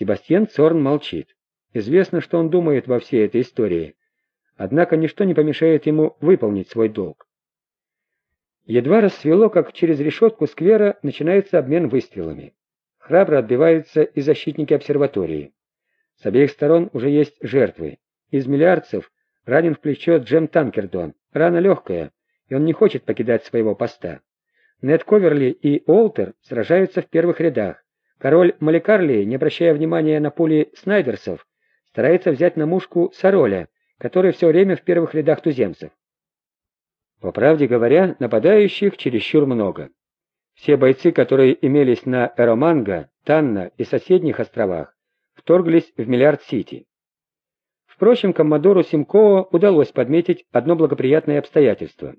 Себастьян Цорн молчит. Известно, что он думает во всей этой истории. Однако ничто не помешает ему выполнить свой долг. Едва рассвело, как через решетку сквера начинается обмен выстрелами. Храбро отбиваются и защитники обсерватории. С обеих сторон уже есть жертвы. Из миллиардцев ранен в плечо Джем Танкердон. Рана легкая, и он не хочет покидать своего поста. Нед Коверли и Уолтер сражаются в первых рядах. Король Маликарли, не обращая внимания на пули снайдерсов, старается взять на мушку Сароля, который все время в первых рядах туземцев. По правде говоря, нападающих чересчур много. Все бойцы, которые имелись на Эроманго, Танна и соседних островах, вторглись в Миллиард-Сити. Впрочем, коммодору Симкоо удалось подметить одно благоприятное обстоятельство.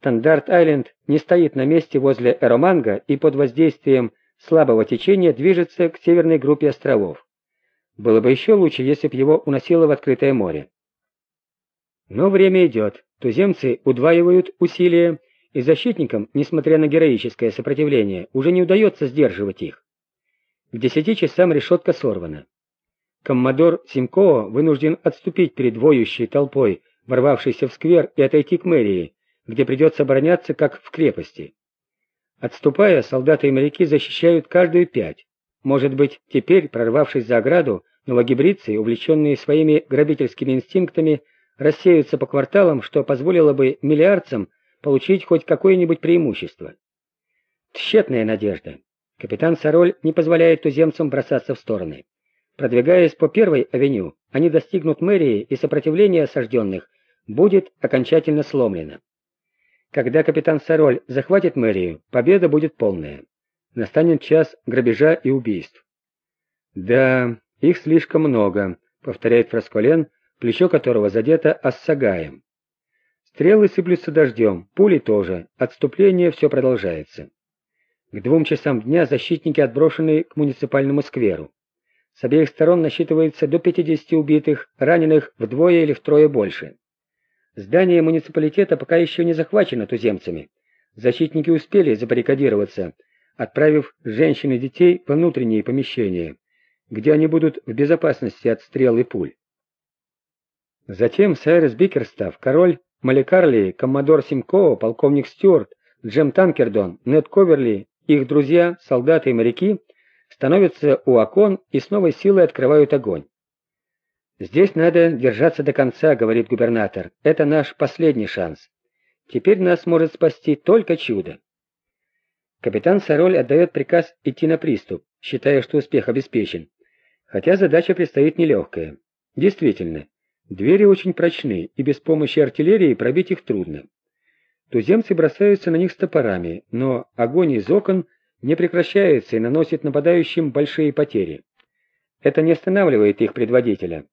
Стандарт-Айленд не стоит на месте возле Эроманго и под воздействием слабого течения движется к северной группе островов. Было бы еще лучше, если бы его уносило в открытое море. Но время идет, туземцы удваивают усилия, и защитникам, несмотря на героическое сопротивление, уже не удается сдерживать их. К десяти часам решетка сорвана. Коммодор Симкоо вынужден отступить перед воющей толпой, ворвавшейся в сквер, и отойти к мэрии, где придется обороняться, как в крепости. Отступая, солдаты и моряки защищают каждую пять. Может быть, теперь, прорвавшись за ограду, новогибридцы, увлеченные своими грабительскими инстинктами, рассеются по кварталам, что позволило бы миллиардцам получить хоть какое-нибудь преимущество. Тщетная надежда. Капитан Сароль не позволяет туземцам бросаться в стороны. Продвигаясь по первой авеню, они достигнут мэрии, и сопротивление осажденных будет окончательно сломлено. Когда капитан Сароль захватит мэрию, победа будет полная. Настанет час грабежа и убийств. «Да, их слишком много», — повторяет Фрасколен, плечо которого задето ассагаем. Стрелы сыплются дождем, пули тоже, отступление все продолжается. К двум часам дня защитники отброшены к муниципальному скверу. С обеих сторон насчитывается до 50 убитых, раненых вдвое или втрое больше. Здание муниципалитета пока еще не захвачено туземцами. Защитники успели забаррикадироваться, отправив женщин и детей в внутренние помещения, где они будут в безопасности от стрел и пуль. Затем Сайрес Бикерстав, король Маликарли, коммодор Симкоо, полковник Стюарт, Джем Танкердон, Нед Коверли, их друзья, солдаты и моряки становятся у окон и с новой силой открывают огонь. «Здесь надо держаться до конца», — говорит губернатор. «Это наш последний шанс. Теперь нас может спасти только чудо». Капитан Сароль отдает приказ идти на приступ, считая, что успех обеспечен. Хотя задача предстоит нелегкая. Действительно, Двери очень прочны, и без помощи артиллерии пробить их трудно. Туземцы бросаются на них с топорами, но огонь из окон не прекращается и наносит нападающим большие потери. Это не останавливает их предводителя.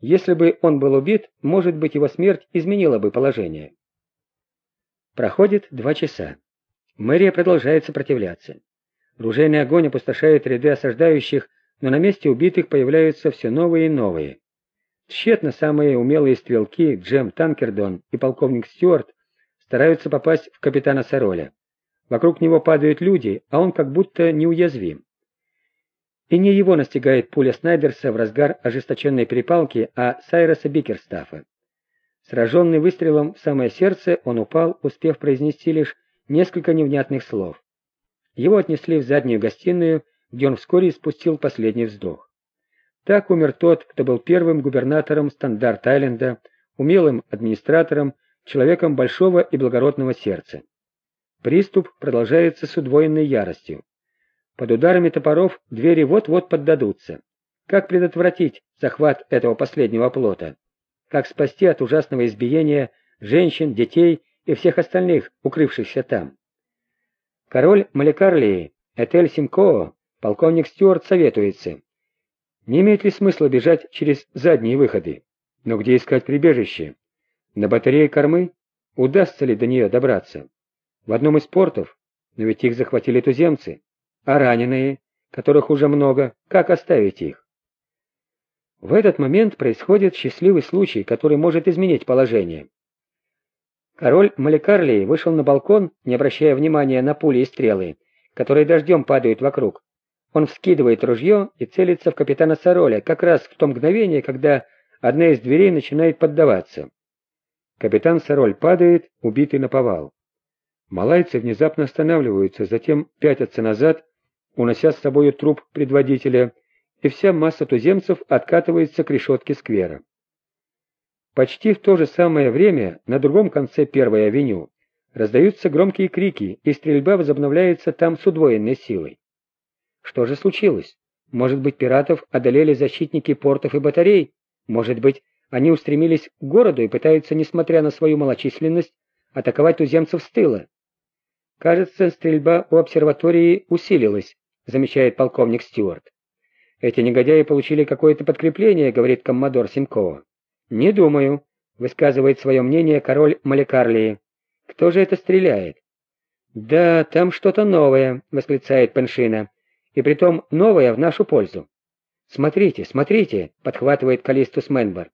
Если бы он был убит, может быть, его смерть изменила бы положение. Проходит два часа. Мэрия продолжает сопротивляться. Ружейный огонь опустошает ряды осаждающих, но на месте убитых появляются все новые и новые. Тщетно самые умелые стрелки Джем Танкердон и полковник Стюарт стараются попасть в капитана Сароля. Вокруг него падают люди, а он как будто неуязвим. И не его настигает пуля Снайдерса в разгар ожесточенной перепалки, а Сайроса Бикерстафа. Сраженный выстрелом в самое сердце, он упал, успев произнести лишь несколько невнятных слов. Его отнесли в заднюю гостиную, где он вскоре испустил последний вздох. Так умер тот, кто был первым губернатором Стандарт-Айленда, умелым администратором, человеком большого и благородного сердца. Приступ продолжается с удвоенной яростью. Под ударами топоров двери вот-вот поддадутся. Как предотвратить захват этого последнего плота? Как спасти от ужасного избиения женщин, детей и всех остальных, укрывшихся там? Король Маликарлии, Этель Симкоо, полковник Стюарт советуется. Не имеет ли смысла бежать через задние выходы? Но где искать прибежище? На батарее кормы? Удастся ли до нее добраться? В одном из портов? Но ведь их захватили туземцы. А раненые, которых уже много, как оставить их? В этот момент происходит счастливый случай, который может изменить положение. Король Маликарлии вышел на балкон, не обращая внимания на пули и стрелы, которые дождем падают вокруг. он вскидывает ружье и целится в капитана Сароля, как раз в то мгновение, когда одна из дверей начинает поддаваться. Капитан Сароль падает, убитый на повал. Малайцы внезапно останавливаются, затем пятятся назад, унося с собой труп предводителя, и вся масса туземцев откатывается к решетке сквера. Почти в то же самое время на другом конце Первой авеню раздаются громкие крики, и стрельба возобновляется там с удвоенной силой. Что же случилось? Может быть, пиратов одолели защитники портов и батарей? Может быть, они устремились к городу и пытаются, несмотря на свою малочисленность, атаковать туземцев с тыла? Кажется, стрельба у обсерватории усилилась, замечает полковник Стюарт. Эти негодяи получили какое-то подкрепление, говорит коммодор Симкова. Не думаю, высказывает свое мнение король Малекарлии. Кто же это стреляет? Да, там что-то новое, восклицает Пеншина и притом новое в нашу пользу. «Смотрите, смотрите!» — подхватывает Калистус Менбар.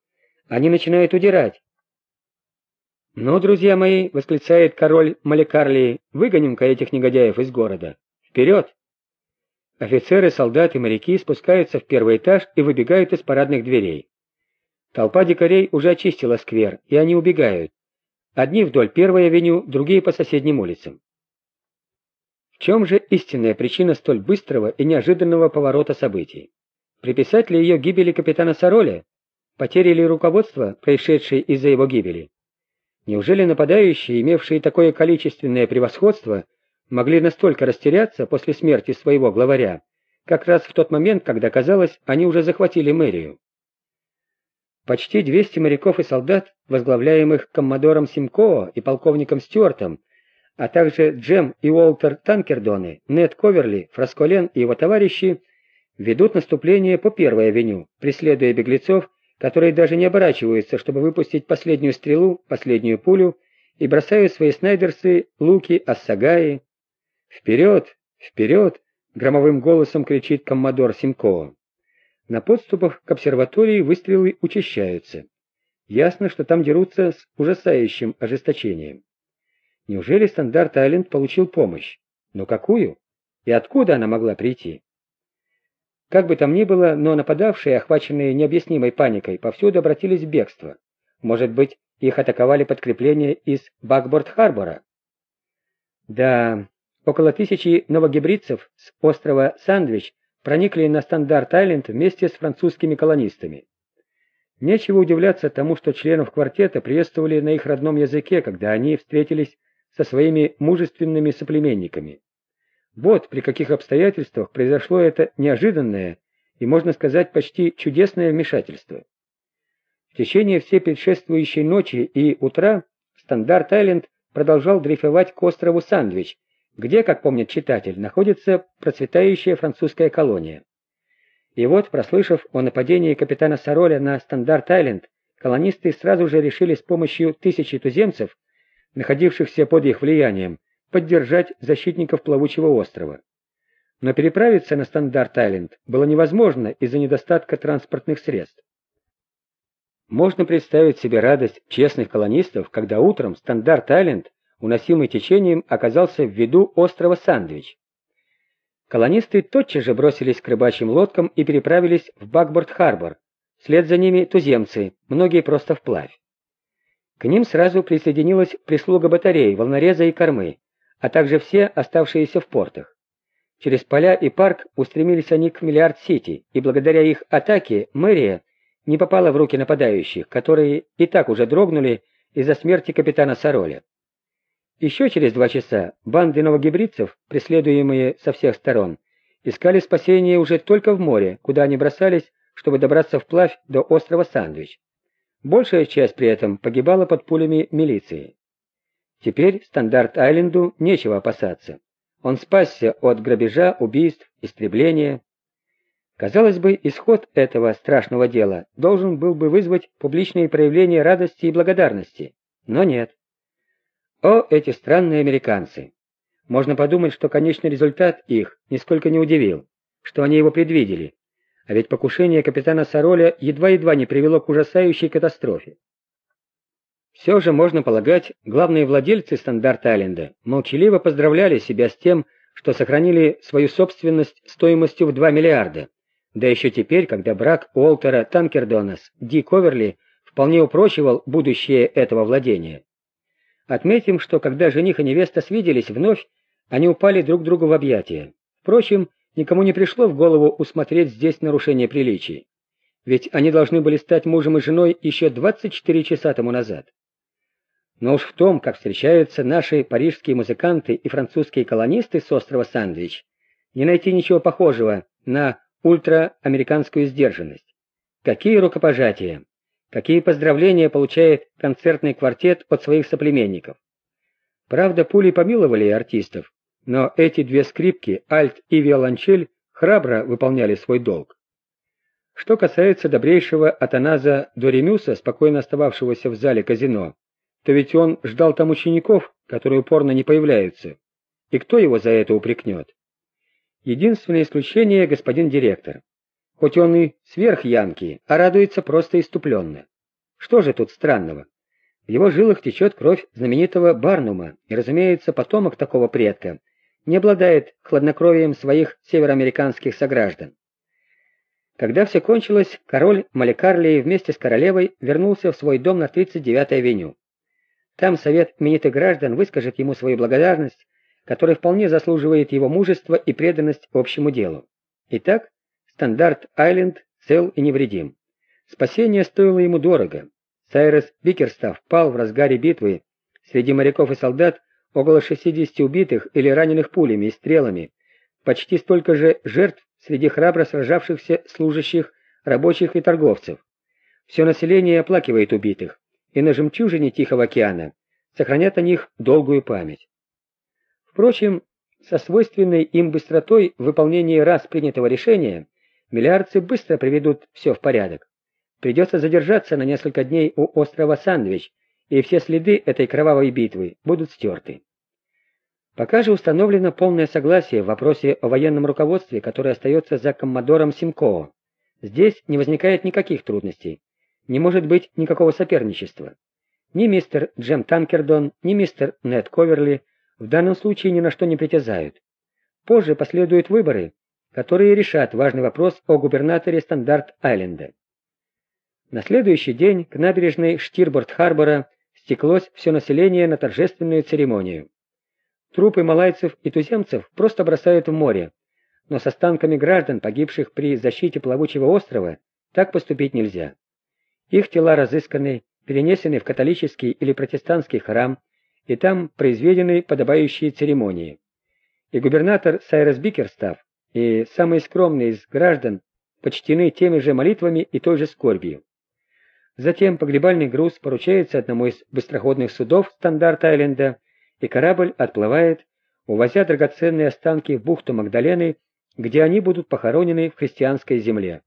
«Они начинают удирать!» «Ну, друзья мои!» — восклицает король Малекарлии. «Выгоним-ка этих негодяев из города! Вперед!» Офицеры, солдаты, моряки спускаются в первый этаж и выбегают из парадных дверей. Толпа дикарей уже очистила сквер, и они убегают. Одни вдоль первой авеню, другие по соседним улицам. В чем же истинная причина столь быстрого и неожиданного поворота событий? Приписать ли ее гибели капитана Сароля? Потери ли руководства, происшедшие из-за его гибели? Неужели нападающие, имевшие такое количественное превосходство, могли настолько растеряться после смерти своего главаря, как раз в тот момент, когда, казалось, они уже захватили мэрию? Почти 200 моряков и солдат, возглавляемых коммодором Симкоо и полковником Стюартом, а также Джем и Уолтер Танкердоны, Нед Коверли, Фрасколен и его товарищи ведут наступление по Первой авеню, преследуя беглецов, которые даже не оборачиваются, чтобы выпустить последнюю стрелу, последнюю пулю, и бросают свои снайдерсы, луки, ассагаи. «Вперед! Вперед!» — громовым голосом кричит коммодор Симкова. На подступах к обсерватории выстрелы учащаются. Ясно, что там дерутся с ужасающим ожесточением. Неужели Стандарт Айленд получил помощь? Но какую? И откуда она могла прийти? Как бы там ни было, но нападавшие, охваченные необъяснимой паникой, повсюду обратились в бегство. Может быть, их атаковали подкрепления из Бакборд-Харбора? Да, около тысячи новогибридцев с острова Сандвич проникли на Стандарт-Айленд вместе с французскими колонистами. Нечего удивляться тому, что членов квартета приветствовали на их родном языке, когда они встретились со своими мужественными соплеменниками. Вот при каких обстоятельствах произошло это неожиданное и, можно сказать, почти чудесное вмешательство. В течение всей предшествующей ночи и утра Стандарт-Айленд продолжал дрейфовать к острову Сандвич, где, как помнит читатель, находится процветающая французская колония. И вот, прослышав о нападении капитана Сароля на Стандарт-Айленд, колонисты сразу же решили с помощью тысячи туземцев находившихся под их влиянием, поддержать защитников плавучего острова. Но переправиться на Стандарт-Айленд было невозможно из-за недостатка транспортных средств. Можно представить себе радость честных колонистов, когда утром Стандарт-Айленд, уносимый течением, оказался в виду острова Сандвич. Колонисты тотчас же бросились к рыбачьим лодкам и переправились в Бакборд-Харбор. Вслед за ними туземцы, многие просто вплавь. К ним сразу присоединилась прислуга батарей, волнореза и кормы, а также все оставшиеся в портах. Через поля и парк устремились они к Миллиард-Сити, и благодаря их атаке мэрия не попала в руки нападающих, которые и так уже дрогнули из-за смерти капитана Сароля. Еще через два часа банды новогибридцев, преследуемые со всех сторон, искали спасение уже только в море, куда они бросались, чтобы добраться вплавь до острова Сандвич. Большая часть при этом погибала под пулями милиции. Теперь Стандарт-Айленду нечего опасаться. Он спасся от грабежа, убийств, истребления. Казалось бы, исход этого страшного дела должен был бы вызвать публичные проявления радости и благодарности, но нет. О, эти странные американцы! Можно подумать, что конечный результат их нисколько не удивил, что они его предвидели, а ведь покушение капитана Сароля едва-едва не привело к ужасающей катастрофе. Все же, можно полагать, главные владельцы стандарт Айленда молчаливо поздравляли себя с тем, что сохранили свою собственность стоимостью в 2 миллиарда. Да еще теперь, когда брак Уолтера Танкердона с Ди Коверли вполне упрочивал будущее этого владения. Отметим, что когда жених и невеста свиделись вновь, они упали друг другу в объятия. Впрочем, никому не пришло в голову усмотреть здесь нарушение приличий. Ведь они должны были стать мужем и женой еще 24 часа тому назад. Но уж в том, как встречаются наши парижские музыканты и французские колонисты с острова Сандвич, не найти ничего похожего на ультраамериканскую сдержанность. Какие рукопожатия! Какие поздравления получает концертный квартет от своих соплеменников. Правда, пули помиловали артистов, но эти две скрипки, альт и виолончель, храбро выполняли свой долг. Что касается добрейшего Атаназа Доремюса, спокойно остававшегося в зале казино, то ведь он ждал там учеников, которые упорно не появляются. И кто его за это упрекнет? Единственное исключение — господин директор. Хоть он и сверх Янки, а радуется просто иступленно. Что же тут странного? В его жилах течет кровь знаменитого Барнума, и, разумеется, потомок такого предка не обладает хладнокровием своих североамериканских сограждан. Когда все кончилось, король Маликарлии вместе с королевой вернулся в свой дом на 39-й авеню. Там совет именитых граждан выскажет ему свою благодарность, которая вполне заслуживает его мужества и преданность общему делу. Итак, Стандарт-Айленд цел и невредим. Спасение стоило ему дорого. Сайрес Бикерстав пал в разгаре битвы. Среди моряков и солдат около 60 убитых или раненых пулями и стрелами. Почти столько же жертв среди храбро сражавшихся служащих, рабочих и торговцев. Все население оплакивает убитых, и на жемчужине Тихого океана сохранят о них долгую память. Впрочем, со свойственной им быстротой в выполнении раз принятого решения Миллиардцы быстро приведут все в порядок. Придется задержаться на несколько дней у острова Сандвич, и все следы этой кровавой битвы будут стерты. Пока же установлено полное согласие в вопросе о военном руководстве, которое остается за коммодором Симкоо. Здесь не возникает никаких трудностей. Не может быть никакого соперничества. Ни мистер Джем Танкердон, ни мистер Нед Коверли в данном случае ни на что не притязают. Позже последуют выборы, которые решат важный вопрос о губернаторе Стандарт-Айленда. На следующий день к набережной Штирборд-Харбора стеклось все население на торжественную церемонию. Трупы малайцев и туземцев просто бросают в море, но с останками граждан, погибших при защите плавучего острова, так поступить нельзя. Их тела разысканы, перенесены в католический или протестантский храм, и там произведены подобающие церемонии. И губернатор Сайрес Бикерстав и самые скромные из граждан почтены теми же молитвами и той же скорбью. Затем погребальный груз поручается одному из быстроходных судов Стандарт-Айленда, и корабль отплывает, увозя драгоценные останки в бухту Магдалены, где они будут похоронены в христианской земле.